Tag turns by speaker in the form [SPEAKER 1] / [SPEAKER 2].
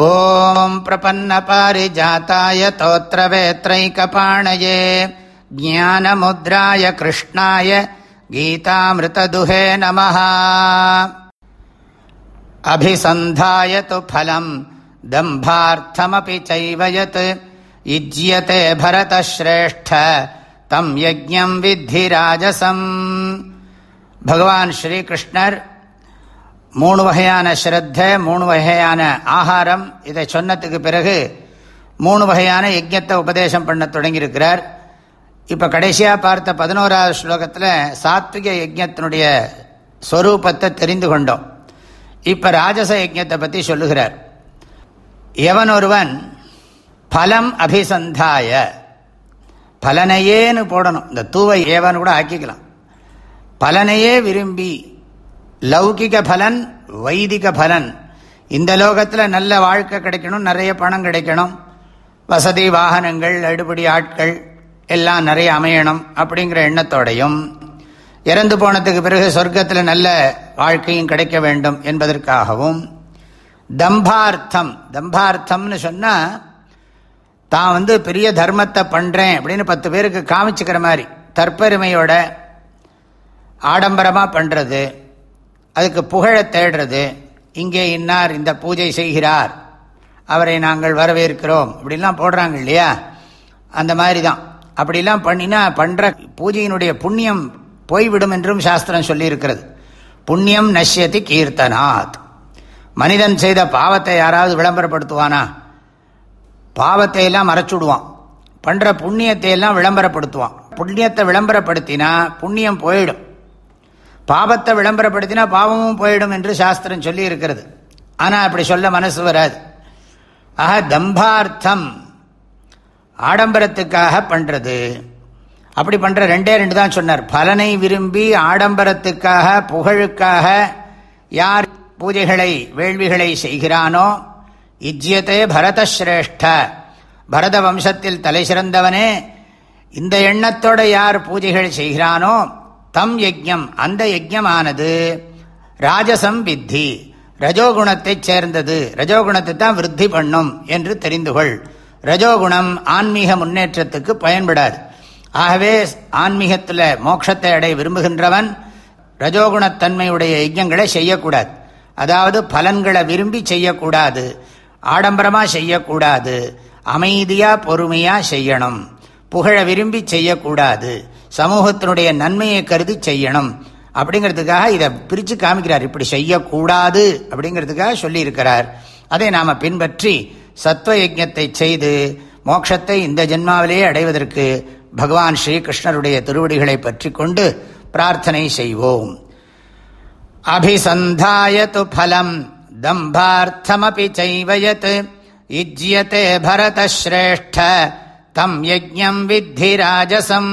[SPEAKER 1] ॐ प्रपन्नपारिजाताय तोत्रवेत्रैकपाणये, ज्ञानमुद्राय कृष्णाय गीतामृतदुहे नमः। अभिसन्धाय तु फलम्, दम्भार्थमपि चैव यत्, युज्यते भरतश्रेष्ठ, तं यज्ञं विद्धि राजसम्। भगवान् श्रीकृष्णर् மூணு வகையான ஸ்ரத்த மூணு வகையான ஆகாரம். இதை சொன்னதுக்கு பிறகு மூணு வகையான யஜ்யத்தை உபதேசம் பண்ண தொடங்கியிருக்கிறார். இப்போ கடைசியாக பார்த்த பதினோராவது ஸ்லோகத்தில் சாத்விக யஜ்யத்தினுடைய ஸ்வரூபத்தை தெரிந்து கொண்டோம். இப்போ ராஜச யஜ்யத்தை பற்றி சொல்லுகிறார். எவன் ஒருவன் பலம் அபிசந்தாய பலனையேன்னு போடணும். இந்த தூவை ஏவன் கூட ஆக்கிக்கலாம். பலனையே விரும்பி லௌகிக பலன் வைதிக பலன். இந்த லோகத்தில் நல்ல வாழ்க்கை கிடைக்கணும் நிறைய பணம் கிடைக்கணும். வசதி வாகனங்கள் அடுபடி ஆட்கள் எல்லாம் நிறைய அமையணும் அப்படிங்கிற எண்ணத்தோடையும் இறந்து போனதுக்கு பிறகு சொர்க்கத்தில் நல்ல வாழ்க்கையும் கிடைக்க வேண்டும் என்பதற்காகவும் தம்பார்த்தம். தம்பார்த்தம்னு சொன்னால் தான் வந்து பெரிய தர்மத்தை பண்ணுறேன் அப்படின்னு பத்து பேருக்கு காமிச்சுக்கிற மாதிரி தற்பெருமையோட ஆடம்பரமாக பண்ணுறது அதுக்கு புகழை தேடுறது. இங்கே இன்னார் இந்த பூஜை செய்கிறார். அவரை நாங்கள் வரவேற்கிறோம். அப்படிலாம் போடுறாங்க இல்லையா? அந்த மாதிரி தான் அப்படிலாம் பண்ணினா பண்ணுற பூஜையினுடைய புண்ணியம் போய்விடும் என்றும் சாஸ்திரம் சொல்லியிருக்கிறது. புண்ணியம் நஷ்யதி கீர்த்தனாத். மனிதன் செய்த பாவத்தை யாராவது விளம்பரப்படுத்துவானா? பாவத்தை எல்லாம் மறைச்சுடுவான். பண்ணுற புண்ணியத்தை எல்லாம் விளம்பரப்படுத்துவான். புண்ணியத்தை விளம்பரப்படுத்தினா புண்ணியம் போயிடும். பாவத்தை விளம்பரப்படுத்தினா பாவமும் போயிடும் என்று சாஸ்திரம் சொல்லி இருக்கிறது ஆனால் அப்படி சொல்ல மனசு வராது. ஆக தம்பார்த்தம் ஆடம்பரத்துக்காக பண்ணுறது அப்படி பண்ணுற ரெண்டே ரெண்டு தான் சொன்னார். பலனை விரும்பி ஆடம்பரத்துக்காக புகழுக்காக யார் பூஜைகளை வேள்விகளை செய்கிறானோ இஜ்யத்தே பரதஸ்ரேஷ்ட. பரத வம்சத்தில் தலை சிறந்தவனே இந்த எண்ணத்தோட யார் பூஜைகள் செய்கிறானோ தம் யஜ்யம் அந்த யஜ்யமானது ராஜசம் வித்தி ரஜோகுணத்தை சேர்ந்தது. ரஜோகுணத்தை தான் விருத்தி பண்ணும் என்று தெரிந்து கொள் ரஜோகுணம் ஆன்மீக முன்னேற்றத்துக்கு பயன்படாது. ஆகவே ஆன்மீகத்தில் மோட்சத்தை அடைய விரும்புகின்றவன் ரஜோகுணத்தன்மையுடைய யஜ்யங்களை செய்யக்கூடாது. அதாவது பலன்களை விரும்பி செய்யக்கூடாது. ஆடம்பரமாக செய்யக்கூடாது. அமைதியாக பொறுமையாக செய்யணும். புகழ விரும்பி செய்யக்கூடாது. சமூகத்தினுடைய நன்மையை கருதி செய்யணும். அப்படிங்கிறதுக்காக இதை பிரித்து காமிக்கிறார். இப்படி செய்யக்கூடாது அப்படிங்கிறதுக்காக சொல்லியிருக்கிறார். அதை நாம் பின்பற்றி சத்வ யஜத்தை செய்து மோட்சத்தை இந்த ஜென்மாவிலேயே அடைவதற்கு பகவான் ஸ்ரீகிருஷ்ணருடைய திருவடிகளை பற்றி கொண்டு பிரார்த்தனை செய்வோம். அபிசந்தாயது பலம் தம்பார்த்தமபி செய்வயத் இஜ்யத்தே பரதஸ்ரேஷ்ட தம் யஜம் வித்தி ராஜசம்.